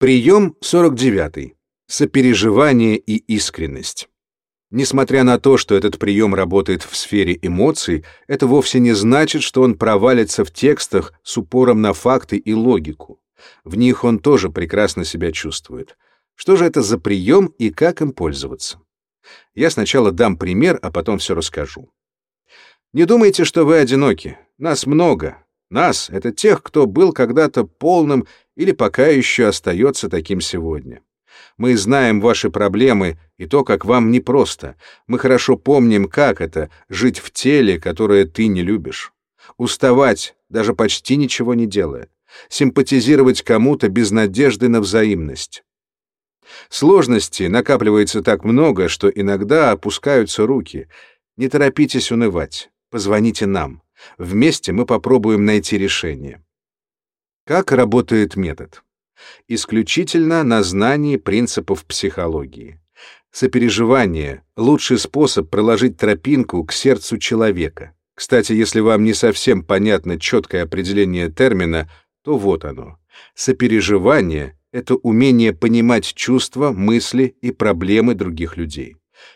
Прием 49. Сопереживание и искренность. Несмотря на то, что этот прием работает в сфере эмоций, это вовсе не значит, что он провалится в текстах с упором на факты и логику. В них он тоже прекрасно себя чувствует. Что же это за прием и как им пользоваться? Я сначала дам пример, а потом все расскажу. Не думайте, что вы одиноки. Нас много. Нас — это тех, кто был когда-то полным или пока еще остается таким сегодня. Мы знаем ваши проблемы и то, как вам непросто. Мы хорошо помним, как это — жить в теле, которое ты не любишь. Уставать, даже почти ничего не делая. Симпатизировать кому-то без надежды на взаимность. Сложностей накапливается так много, что иногда опускаются руки. Не торопитесь унывать. Позвоните нам. Вместе мы попробуем найти решение. Как работает метод? Исключительно на знании принципов психологии. Сопереживание — лучший способ проложить тропинку к сердцу человека. Кстати, если вам не совсем понятно четкое определение термина, то вот оно. Сопереживание — это умение понимать чувства, мысли и проблемы других людей,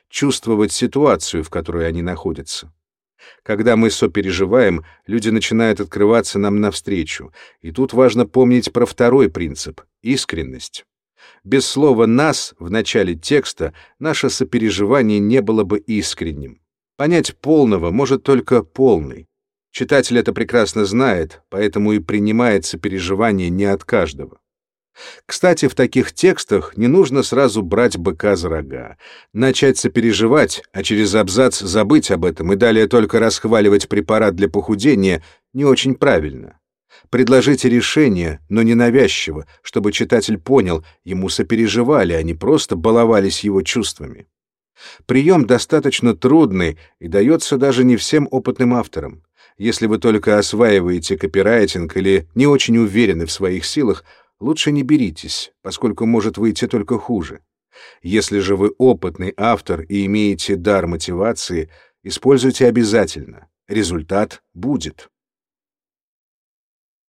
чувствовать ситуацию, в которой они находятся. Когда мы сопереживаем, люди начинают открываться нам навстречу, и тут важно помнить про второй принцип — искренность. Без слова «нас» в начале текста наше сопереживание не было бы искренним. Понять полного может только полный. Читатель это прекрасно знает, поэтому и принимает сопереживание не от каждого. Кстати, в таких текстах не нужно сразу брать быка за рога, начать сопереживать, а через абзац забыть об этом и далее только расхваливать препарат для похудения не очень правильно. Предложите решение, но не навязчиво, чтобы читатель понял, ему сопереживали, а не просто баловались его чувствами. Прием достаточно трудный и дается даже не всем опытным авторам. Если вы только осваиваете копирайтинг или не очень уверены в своих силах, лучше не беритесь, поскольку может выйти только хуже. Если же вы опытный автор и имеете дар мотивации, используйте обязательно. Результат будет.